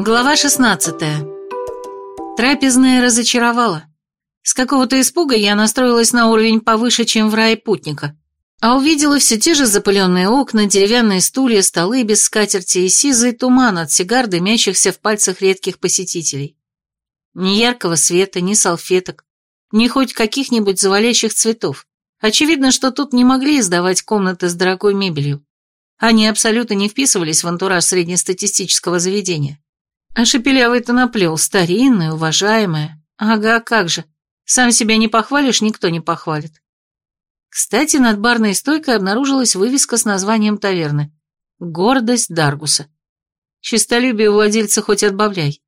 Глава 16. Трапезная разочаровала. С какого-то испуга я настроилась на уровень повыше, чем в рае путника, а увидела все те же запыленные окна, деревянные стулья, столы без скатерти и сизый туман от сигар, дымящихся в пальцах редких посетителей. Ни яркого света, ни салфеток, ни хоть каких-нибудь завалящих цветов. Очевидно, что тут не могли издавать комнаты с дорогой мебелью. Они абсолютно не вписывались в антураж среднестатистического заведения. А шепелявый-то наплел, старинный, уважаемый. Ага, как же. Сам себя не похвалишь, никто не похвалит. Кстати, над барной стойкой обнаружилась вывеска с названием таверны. «Гордость Даргуса». Чистолюбие владельца хоть отбавляй.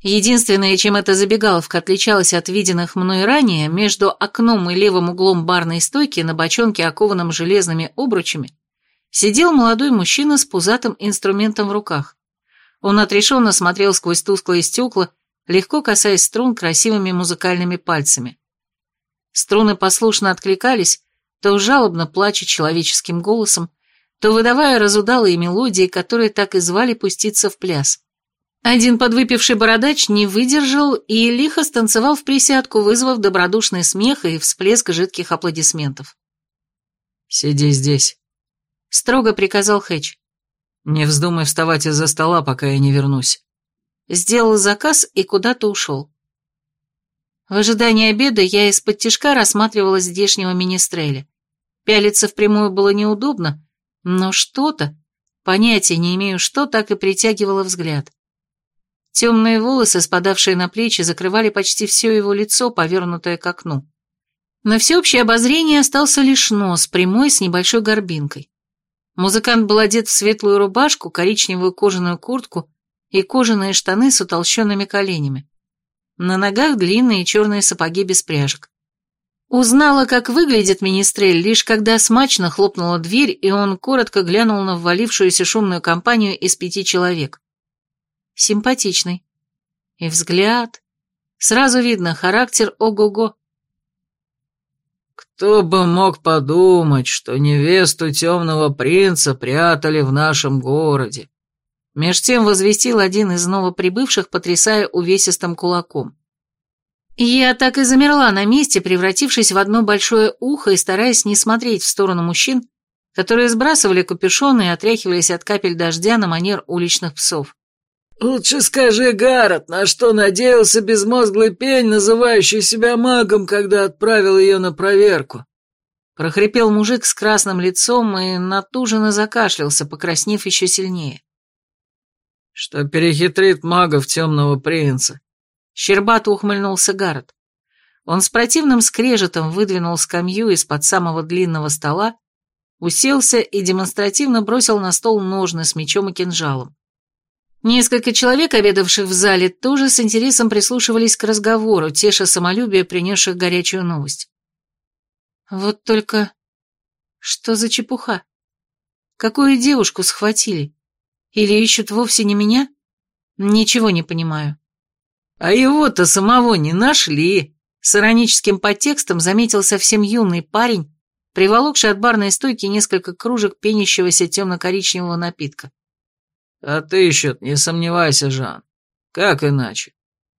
Единственное, чем эта забегаловка отличалась от виденных мной ранее, между окном и левым углом барной стойки на бочонке, окованном железными обручами, сидел молодой мужчина с пузатым инструментом в руках. Он отрешенно смотрел сквозь тусклые стекла, легко касаясь струн красивыми музыкальными пальцами. Струны послушно откликались, то жалобно плача человеческим голосом, то выдавая разудалые мелодии, которые так и звали пуститься в пляс. Один подвыпивший бородач не выдержал и лихо станцевал в присядку, вызвав добродушный смех и всплеск жидких аплодисментов. «Сиди здесь», — строго приказал Хэтч. «Не вздумай вставать из-за стола, пока я не вернусь». Сделал заказ и куда-то ушел. В ожидании обеда я из-под тишка рассматривала здешнего министреля. Пялиться впрямую было неудобно, но что-то, понятия не имею что, так и притягивало взгляд. Темные волосы, спадавшие на плечи, закрывали почти все его лицо, повернутое к окну. На всеобщее обозрение остался лишь нос, прямой, с небольшой горбинкой. Музыкант был одет в светлую рубашку, коричневую кожаную куртку и кожаные штаны с утолщенными коленями. На ногах длинные черные сапоги без пряжек. Узнала, как выглядит министрель, лишь когда смачно хлопнула дверь, и он коротко глянул на ввалившуюся шумную компанию из пяти человек. Симпатичный. И взгляд. Сразу видно, характер ого-го. Кто бы мог подумать, что невесту темного принца прятали в нашем городе? Меж тем возвестил один из новоприбывших, потрясая увесистым кулаком. Я так и замерла на месте, превратившись в одно большое ухо и стараясь не смотреть в сторону мужчин, которые сбрасывали капюшоны и отряхивались от капель дождя на манер уличных псов. «Лучше скажи, Гаррет, на что надеялся безмозглый пень, называющий себя магом, когда отправил ее на проверку?» Прохрипел мужик с красным лицом и натуженно закашлялся, покраснев еще сильнее. «Что перехитрит магов темного принца?» Щербато ухмыльнулся Гаррет. Он с противным скрежетом выдвинул скамью из-под самого длинного стола, уселся и демонстративно бросил на стол ножны с мечом и кинжалом. Несколько человек, обедавших в зале, тоже с интересом прислушивались к разговору, теша самолюбие, принесших горячую новость. Вот только... Что за чепуха? Какую девушку схватили? Или ищут вовсе не меня? Ничего не понимаю. А его-то самого не нашли. С ироническим подтекстом заметил совсем юный парень, приволокший от барной стойки несколько кружек пенящегося темно-коричневого напитка. А ты еще не сомневайся, Жан. Как иначе?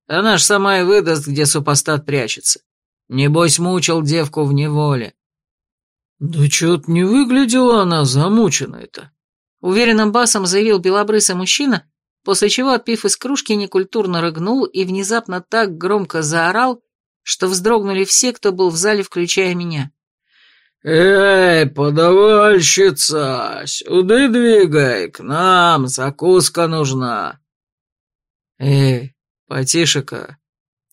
Она ж сама и выдаст, где супостат прячется. Небось, мучил девку в неволе. Да чё-то не выглядела она замученной-то. Уверенным басом заявил белобрысый мужчина, после чего, отпив из кружки, некультурно рыгнул и внезапно так громко заорал, что вздрогнули все, кто был в зале, включая меня. «Эй, подавальщица, сюда двигай, к нам, закуска нужна!» «Эй, потише-ка!»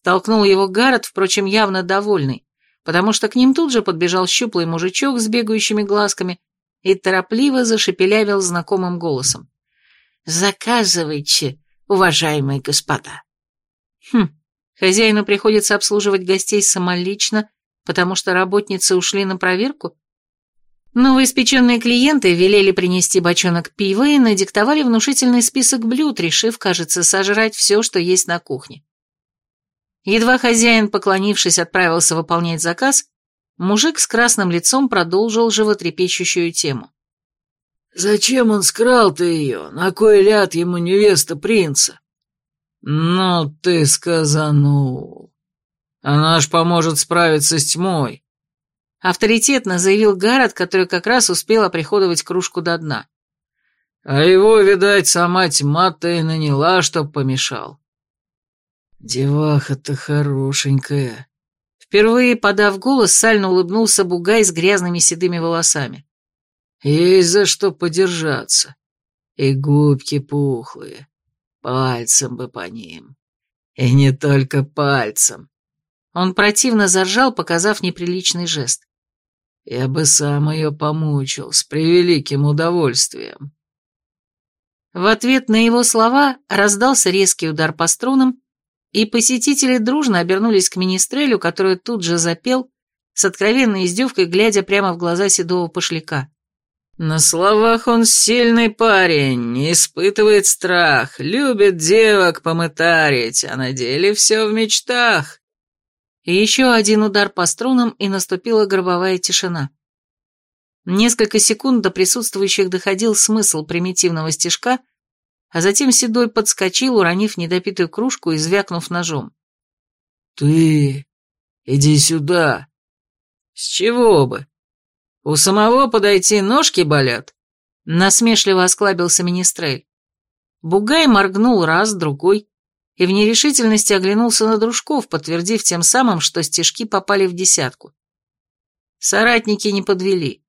Толкнул его Гаррет, впрочем, явно довольный, потому что к ним тут же подбежал щуплый мужичок с бегающими глазками и торопливо зашепелявил знакомым голосом. «Заказывайте, уважаемые господа!» Хм, хозяину приходится обслуживать гостей самолично потому что работницы ушли на проверку? Новоиспеченные клиенты велели принести бочонок пива и надиктовали внушительный список блюд, решив, кажется, сожрать все, что есть на кухне. Едва хозяин, поклонившись, отправился выполнять заказ, мужик с красным лицом продолжил животрепещущую тему. «Зачем он скрал-то ее? На кой ляд ему невеста принца? «Ну ты сказанул. Она ж поможет справиться с тьмой». Авторитетно заявил Гаррет, который как раз успел оприходовать кружку до дна. А его, видать, сама тьма-то и наняла, чтоб помешал. Деваха-то хорошенькая. Впервые, подав голос, сально улыбнулся Бугай с грязными седыми волосами. Есть за что подержаться. И губки пухлые. Пальцем бы по ним. И не только пальцем. Он противно заржал, показав неприличный жест. Я бы сам ее помучил с превеликим удовольствием. В ответ на его слова раздался резкий удар по струнам, и посетители дружно обернулись к министрелю, который тут же запел, с откровенной издевкой глядя прямо в глаза седого пошляка. На словах он сильный парень, не испытывает страх, любит девок помытарить, а на деле все в мечтах. Еще один удар по струнам, и наступила гробовая тишина. Несколько секунд до присутствующих доходил смысл примитивного стежка, а затем Седой подскочил, уронив недопитую кружку и звякнув ножом. «Ты... иди сюда!» «С чего бы? У самого подойти ножки болят?» Насмешливо осклабился Министрель. Бугай моргнул раз, другой, и в нерешительности оглянулся на дружков, подтвердив тем самым, что стежки попали в десятку. Соратники не подвели.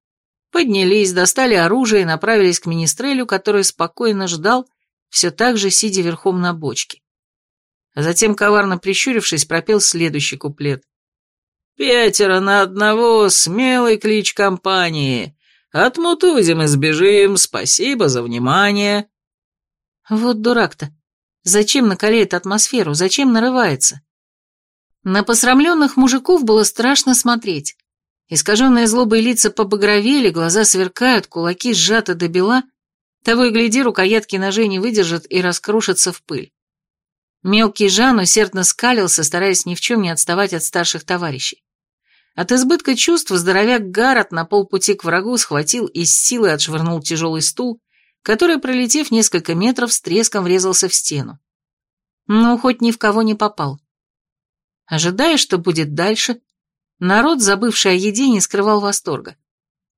Поднялись, достали оружие и направились к Министрелю, который спокойно ждал, все так же сидя верхом на бочке. Затем, коварно прищурившись, пропел следующий куплет. «Пятеро на одного, смелый клич компании. Отмутузим и сбежим, спасибо за внимание». Вот дурак-то. Зачем накаляет атмосферу, зачем нарывается? На посрамленных мужиков было страшно смотреть. Искаженные злобой лица побагровели, глаза сверкают, кулаки сжаты до бела, того и гляди, рукоятки ножей не выдержат и раскрушатся в пыль. Мелкий Жан усердно скалился, стараясь ни в чем не отставать от старших товарищей. От избытка чувств здоровяк Гаррет на полпути к врагу схватил и с силой отшвырнул тяжелый стул, который, пролетев несколько метров, с треском врезался в стену. Но хоть ни в кого не попал. Ожидая, что будет дальше, Народ, забывший о еде, не скрывал восторга.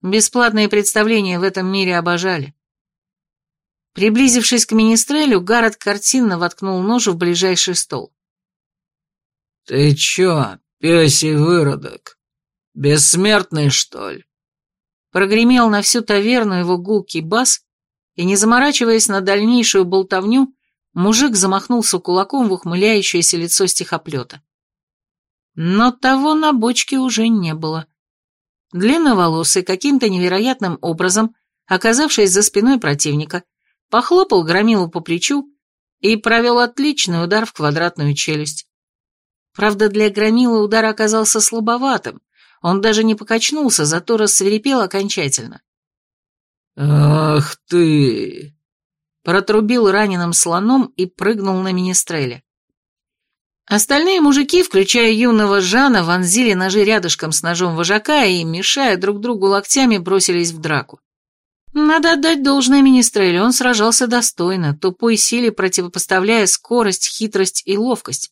Бесплатные представления в этом мире обожали. Приблизившись к министрелю, Гаррет картинно воткнул нож в ближайший стол. «Ты чё, пёсий выродок? Бессмертный, что ли?» Прогремел на всю таверну его гулкий бас, и, не заморачиваясь на дальнейшую болтовню, мужик замахнулся кулаком в ухмыляющееся лицо стихоплета. Но того на бочке уже не было. Длинноволосый, каким-то невероятным образом, оказавшись за спиной противника, похлопал громилу по плечу и провел отличный удар в квадратную челюсть. Правда, для громилы удар оказался слабоватым, он даже не покачнулся, зато рассверепел окончательно. «Ах ты!» Протрубил раненым слоном и прыгнул на министреля. Остальные мужики, включая юного Жана, вонзили ножи рядышком с ножом вожака и, мешая друг другу локтями, бросились в драку. Надо отдать должное министрелю, он сражался достойно, тупой силе противопоставляя скорость, хитрость и ловкость,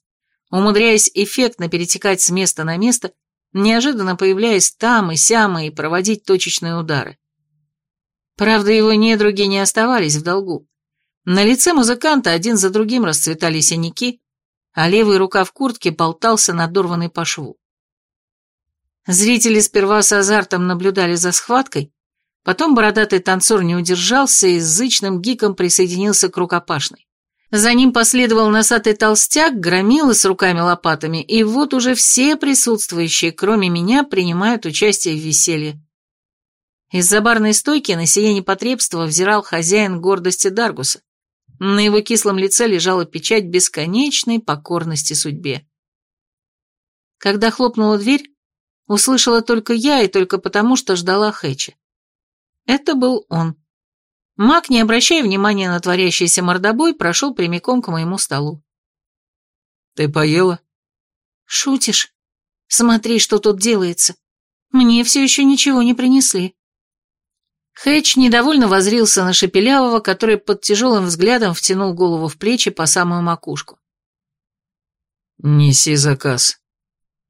умудряясь эффектно перетекать с места на место, неожиданно появляясь там и сям и проводить точечные удары. Правда, его недруги не оставались в долгу. На лице музыканта один за другим расцветали синяки, а левый рука в куртке болтался надорванный по шву. Зрители сперва с азартом наблюдали за схваткой, потом бородатый танцор не удержался и с зычным гиком присоединился к рукопашной. За ним последовал носатый толстяк, громила с руками-лопатами, и вот уже все присутствующие, кроме меня, принимают участие в веселье. Из-за барной стойки на сие непотребство взирал хозяин гордости Даргуса, на его кислом лице лежала печать бесконечной покорности судьбе. Когда хлопнула дверь, услышала только я и только потому, что ждала Хэча. Это был он. Маг, не обращая внимания на творящийся мордобой, прошел прямиком к моему столу. «Ты поела?» «Шутишь? Смотри, что тут делается. Мне все еще ничего не принесли». Хэтч недовольно возрился на Шепелявого, который под тяжелым взглядом втянул голову в плечи по самую макушку. Неси заказ.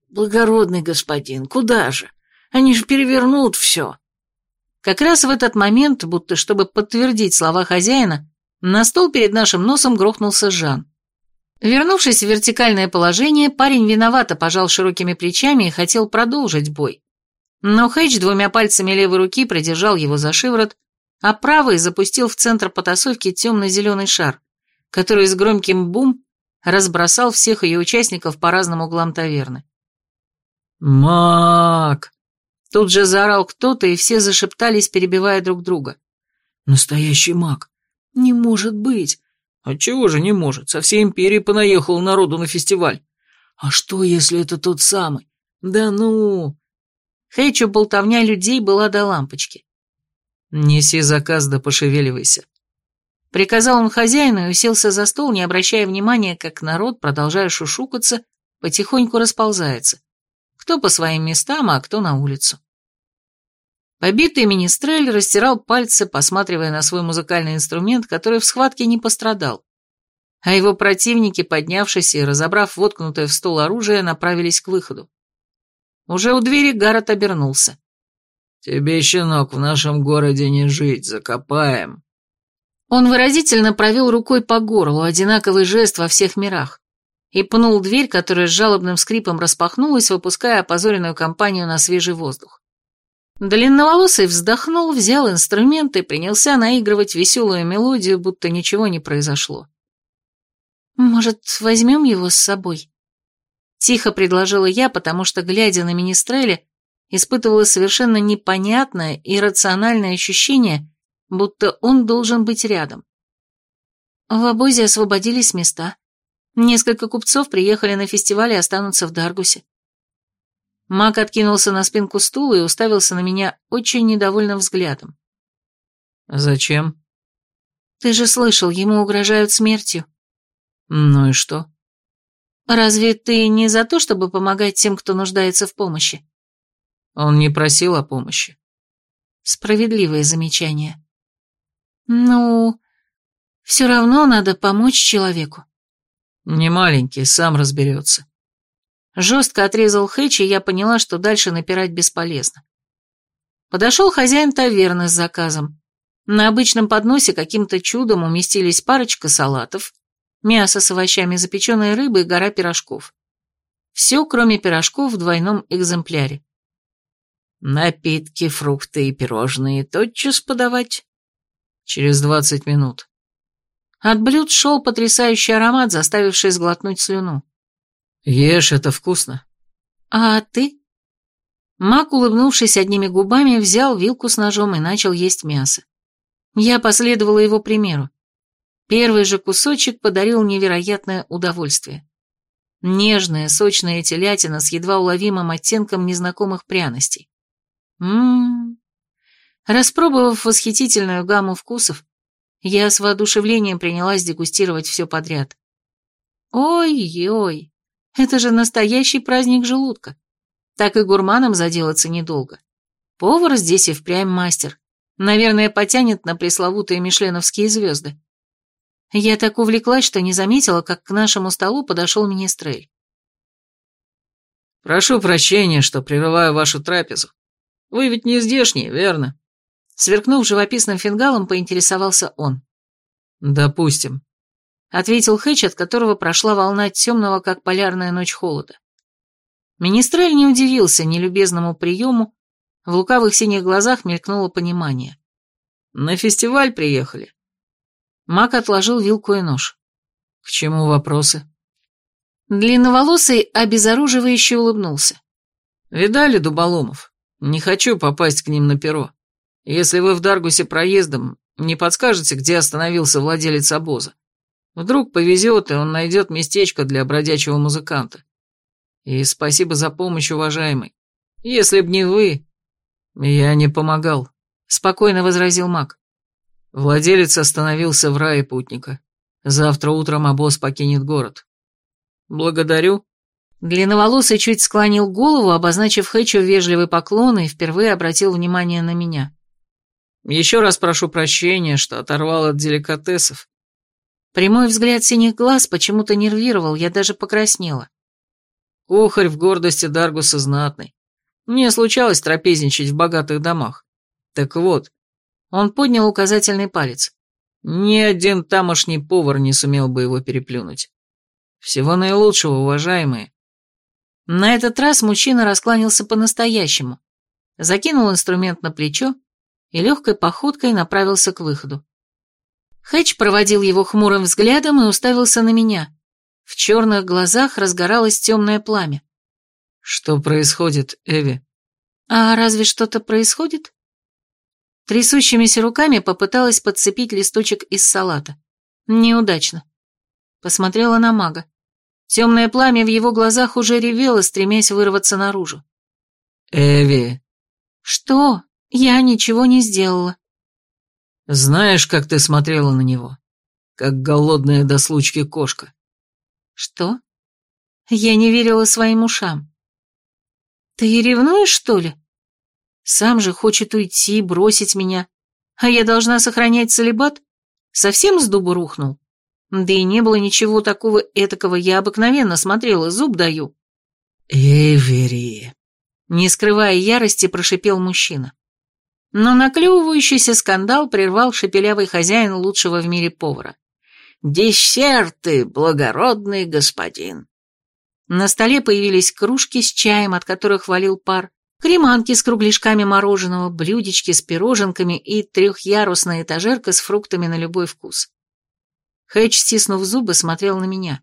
Благородный господин, куда же? Они же перевернут все. Как раз в этот момент, будто чтобы подтвердить слова хозяина, на стол перед нашим носом грохнулся Жан. Вернувшись в вертикальное положение, парень виновато пожал широкими плечами и хотел продолжить бой. Но Хэтч двумя пальцами левой руки продержал его за шиворот, а правой запустил в центр потасовки темно-зеленый шар, который с громким бум разбросал всех ее участников по разным углам таверны. «Мак!» Тут же заорал кто-то, и все зашептались, перебивая друг друга. «Настоящий маг! Не может быть!» «Отчего же не может? Со всей империи понаехал народу на фестиваль». «А что, если это тот самый? Да ну...» Хэйчу болтовня людей была до лампочки. «Неси заказ да пошевеливайся». Приказал он хозяину и уселся за стол, не обращая внимания, как народ, продолжая шушукаться, потихоньку расползается. Кто по своим местам, а кто на улицу. Побитый министрель растирал пальцы, посматривая на свой музыкальный инструмент, который в схватке не пострадал. А его противники, поднявшись и разобрав воткнутое в стол оружие, направились к выходу. Уже у двери Гаррет обернулся. «Тебе, щенок, в нашем городе не жить, закопаем». Он выразительно провел рукой по горлу, одинаковый жест во всех мирах, и пнул дверь, которая с жалобным скрипом распахнулась, выпуская опозоренную компанию на свежий воздух. Длинноволосый вздохнул, взял инструмент и принялся наигрывать веселую мелодию, будто ничего не произошло. «Может, возьмем его с собой?» Тихо предложила я, потому что, глядя на Министреля, испытывала совершенно непонятное и рациональное ощущение, будто он должен быть рядом. В обозе освободились места. Несколько купцов приехали на фестиваль и останутся в Даргусе. Мак откинулся на спинку стула и уставился на меня очень недовольным взглядом. «Зачем?» «Ты же слышал, ему угрожают смертью». «Ну и что?» «Разве ты не за то, чтобы помогать тем, кто нуждается в помощи?» Он не просил о помощи. Справедливое замечание. Ну, все равно надо помочь человеку. Не маленький, сам разберется. Жестко отрезал Хэч, и я поняла, что дальше напирать бесполезно. Подошел хозяин таверны с заказом. На обычном подносе каким-то чудом уместились парочка салатов, мясо с овощами, запеченной рыбы и гора пирожков. Все, кроме пирожков в двойном экземпляре. Напитки, фрукты и пирожные тотчас подавать? Через двадцать минут. От блюд шел потрясающий аромат, заставивший сглотнуть слюну. Ешь, это вкусно. А ты? Мак, улыбнувшись одними губами, взял вилку с ножом и начал есть мясо. Я последовала его примеру. Первый же кусочек подарил невероятное удовольствие. Нежная, сочная телятина с едва уловимым оттенком незнакомых пряностей. Ммм. Распробовав восхитительную гамму вкусов, я с воодушевлением принялась дегустировать все подряд. Ой-ой, это же настоящий праздник желудка. Так и гурманам заделаться недолго. Повар здесь и впрямь мастер. Наверное, потянет на пресловутые мишленовские звезды. Я так увлеклась, что не заметила, как к нашему столу подошел министрель. «Прошу прощения, что прерываю вашу трапезу. Вы ведь не здешние, верно?» Сверкнув живописным фингалом, поинтересовался он. «Допустим», — ответил Хэч, от которого прошла волна темного, как полярная ночь холода. Министрель не удивился нелюбезному приему, в лукавых синих глазах мелькнуло понимание. «На фестиваль приехали». Мак отложил вилку и нож. «К чему вопросы?» Длинноволосый обезоруживающе улыбнулся. «Видали дуболомов? Не хочу попасть к ним на перо. Если вы в Даргусе проездом, не подскажете, где остановился владелец обоза? Вдруг повезет, и он найдет местечко для бродячего музыканта. И спасибо за помощь, уважаемый. Если б не вы, я не помогал, — спокойно возразил маг. Владелец остановился в рае путника. Завтра утром обоз покинет город. Благодарю. Длинноволосый чуть склонил голову, обозначив Хэтчу вежливый поклон и впервые обратил внимание на меня. Еще раз прошу прощения, что оторвал от деликатесов. Прямой взгляд синих глаз почему-то нервировал, я даже покраснела. Кухарь в гордости Даргуса знатный. Мне случалось трапезничать в богатых домах. Так вот, он поднял указательный палец. Ни один тамошний повар не сумел бы его переплюнуть. Всего наилучшего, уважаемые. На этот раз мужчина раскланялся по-настоящему, закинул инструмент на плечо и легкой походкой направился к выходу. Хэтч проводил его хмурым взглядом и уставился на меня. В черных глазах разгоралось темное пламя. «Что происходит, Эви?» «А разве что-то происходит?» Трясущимися руками попыталась подцепить листочек из салата. Неудачно. Посмотрела на мага. Темное пламя в его глазах уже ревело, стремясь вырваться наружу. «Эви!» «Что? Я ничего не сделала». «Знаешь, как ты смотрела на него? Как голодная до случки кошка». «Что?» Я не верила своим ушам. «Ты ревнуешь, что ли?» Сам же хочет уйти, бросить меня. А я должна сохранять целебат? Совсем с дуба рухнул? Да и не было ничего такого этакого, я обыкновенно смотрела, зуб даю. «Эвери!» Не скрывая ярости, прошипел мужчина. Но наклевывающийся скандал прервал шепелявый хозяин лучшего в мире повара. «Десерты, благородный господин!» На столе появились кружки с чаем, от которых валил пар, Креманки с кругляшками мороженого, блюдечки с пироженками и трехъярусная этажерка с фруктами на любой вкус. Хэтч, стиснув зубы, смотрел на меня.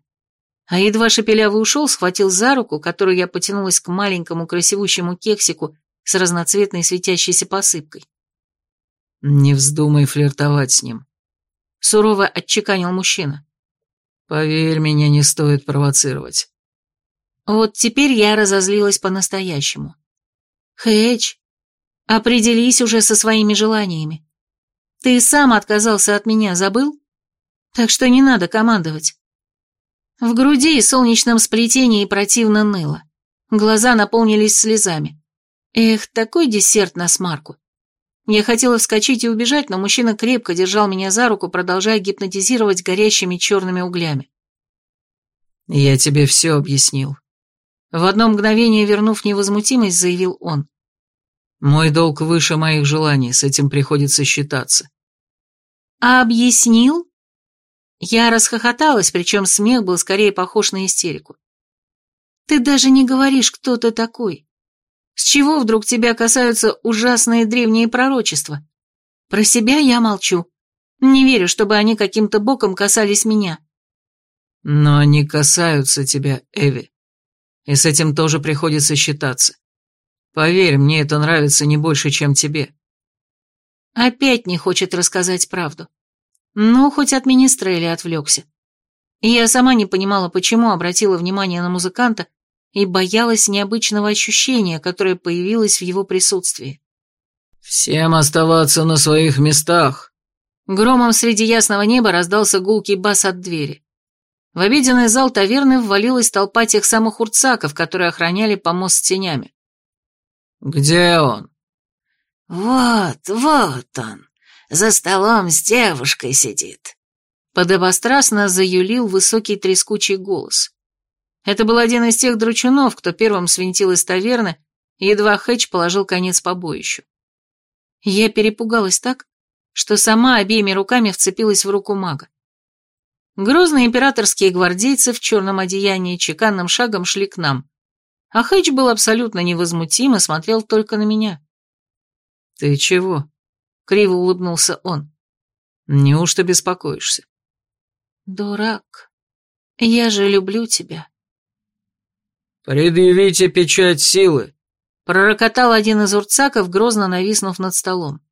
А едва шепелявый ушел, схватил за руку, которую я потянулась к маленькому красивущему кексику с разноцветной светящейся посыпкой. «Не вздумай флиртовать с ним», — сурово отчеканил мужчина. «Поверь, меня не стоит провоцировать». Вот теперь я разозлилась по-настоящему. Хэч, определись уже со своими желаниями. Ты сам отказался от меня, забыл? Так что не надо командовать. В груди и солнечном сплетении противно ныло. Глаза наполнились слезами. Эх, такой десерт на смарку. Я хотела вскочить и убежать, но мужчина крепко держал меня за руку, продолжая гипнотизировать горящими черными углями. «Я тебе все объяснил. В одно мгновение, вернув невозмутимость, заявил он. «Мой долг выше моих желаний, с этим приходится считаться». «А объяснил?» Я расхохоталась, причем смех был скорее похож на истерику. «Ты даже не говоришь, кто ты такой. С чего вдруг тебя касаются ужасные древние пророчества? Про себя я молчу. Не верю, чтобы они каким-то боком касались меня». «Но они касаются тебя, Эви и с этим тоже приходится считаться. Поверь, мне это нравится не больше, чем тебе». Опять не хочет рассказать правду. Ну, хоть от министреля отвлекся. И я сама не понимала, почему обратила внимание на музыканта и боялась необычного ощущения, которое появилось в его присутствии. «Всем оставаться на своих местах!» Громом среди ясного неба раздался гулкий бас от двери. В обеденный зал таверны ввалилась толпа тех самых урцаков, которые охраняли помост с тенями. «Где он?» «Вот, вот он, за столом с девушкой сидит», — подобострастно заюлил высокий трескучий голос. Это был один из тех дручунов, кто первым свинтил из таверны, едва Хэтч положил конец побоищу. Я перепугалась так, что сама обеими руками вцепилась в руку мага. Грозные императорские гвардейцы в черном одеянии чеканным шагом шли к нам, а Хэч был абсолютно невозмутим и смотрел только на меня. «Ты чего?» — криво улыбнулся он. «Неужто беспокоишься?» «Дурак, я же люблю тебя». «Предъявите печать силы», — пророкотал один из урцаков, грозно нависнув над столом.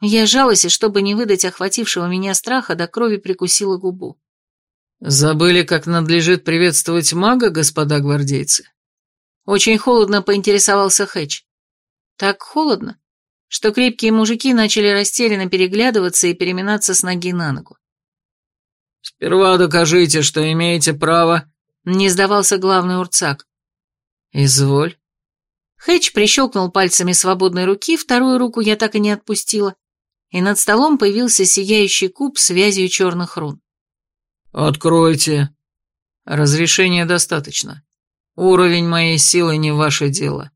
Я жалась, и чтобы не выдать охватившего меня страха, до крови прикусила губу. «Забыли, как надлежит приветствовать мага, господа гвардейцы?» Очень холодно поинтересовался Хэтч. Так холодно, что крепкие мужики начали растерянно переглядываться и переминаться с ноги на ногу. «Сперва докажите, что имеете право», — не сдавался главный урцак. «Изволь». Хэтч прищелкнул пальцами свободной руки, вторую руку я так и не отпустила, и над столом появился сияющий куб с вязью черных рун. «Откройте». «Разрешения достаточно. Уровень моей силы не ваше дело.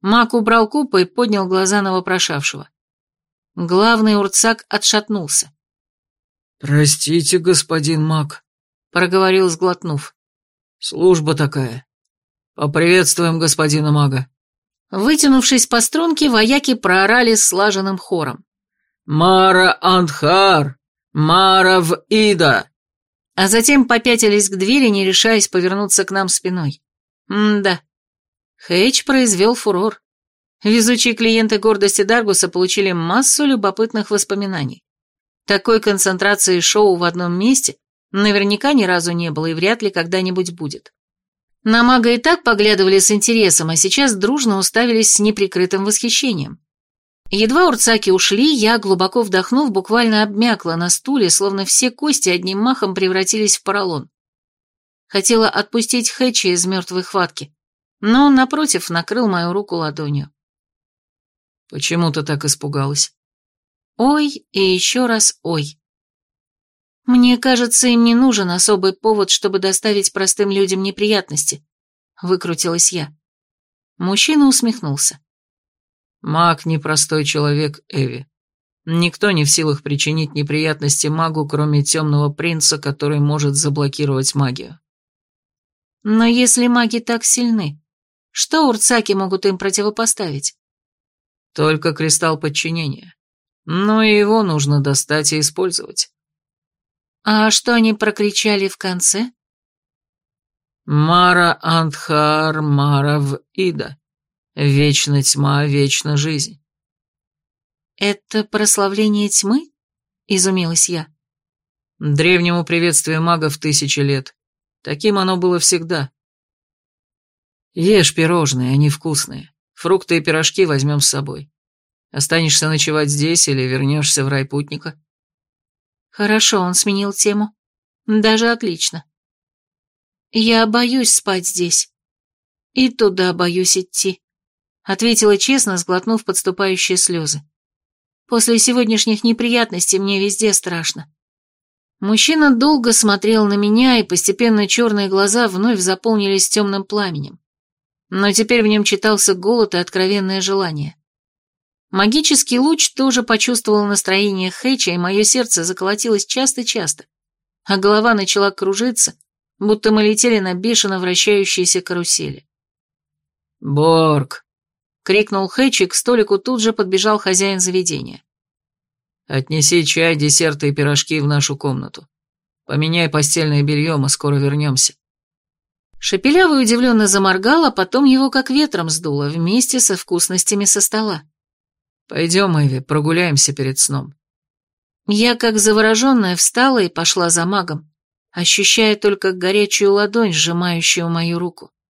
Маг убрал куб и поднял глаза на вопрошавшего. Главный урцак отшатнулся. «Простите, господин маг», — проговорил, сглотнув. «Служба такая. Поприветствуем господина мага». Вытянувшись по струнке, вояки проорали слаженным хором. «Мара Андхар! Мара в Ида!» А затем попятились к двери, не решаясь повернуться к нам спиной. М-да. Хейч произвел фурор. Везучие клиенты гордости Даргуса получили массу любопытных воспоминаний. Такой концентрации шоу в одном месте наверняка ни разу не было и вряд ли когда-нибудь будет. На мага и так поглядывали с интересом, а сейчас дружно уставились с неприкрытым восхищением. Едва урцаки ушли, я, глубоко вдохнув, буквально обмякла на стуле, словно все кости одним махом превратились в поролон. Хотела отпустить Хэтча из мертвой хватки, но он, напротив, накрыл мою руку ладонью. «Почему ты так испугалась?» Ой и еще раз ой. Мне кажется, им не нужен особый повод, чтобы доставить простым людям неприятности. Выкрутилась я. Мужчина усмехнулся. Маг непростой человек, Эви. Никто не в силах причинить неприятности магу, кроме темного принца, который может заблокировать магию. Но если маги так сильны, что урцаки могут им противопоставить? Только кристалл подчинения. Но и его нужно достать и использовать. А что они прокричали в конце? Мара Андхар Марав Ида. Вечна тьма, вечна жизнь. Это прославление тьмы? Изумилась я. Древнему приветствию магов тысячи лет. Таким оно было всегда. Ешь пирожные, они вкусные. Фрукты и пирожки возьмем с собой. Останешься ночевать здесь или вернешься в рай путника? Хорошо, он сменил тему. Даже отлично. Я боюсь спать здесь. И туда боюсь идти. Ответила честно, сглотнув подступающие слезы. После сегодняшних неприятностей мне везде страшно. Мужчина долго смотрел на меня, и постепенно черные глаза вновь заполнились темным пламенем. Но теперь в нем читался голод и откровенное желание. Магический луч тоже почувствовал настроение Хэча, и мое сердце заколотилось часто-часто, а голова начала кружиться, будто мы летели на бешено вращающиеся карусели. «Борг!» — крикнул Хэтч, и к столику тут же подбежал хозяин заведения. «Отнеси чай, десерты и пирожки в нашу комнату. Поменяй постельное белье, мы скоро вернемся». Шепелявый удивленно заморгал, а потом его как ветром сдуло вместе со вкусностями со стола. «Пойдем, Эви, прогуляемся перед сном». Я, как завороженная, встала и пошла за магом, ощущая только горячую ладонь, сжимающую мою руку.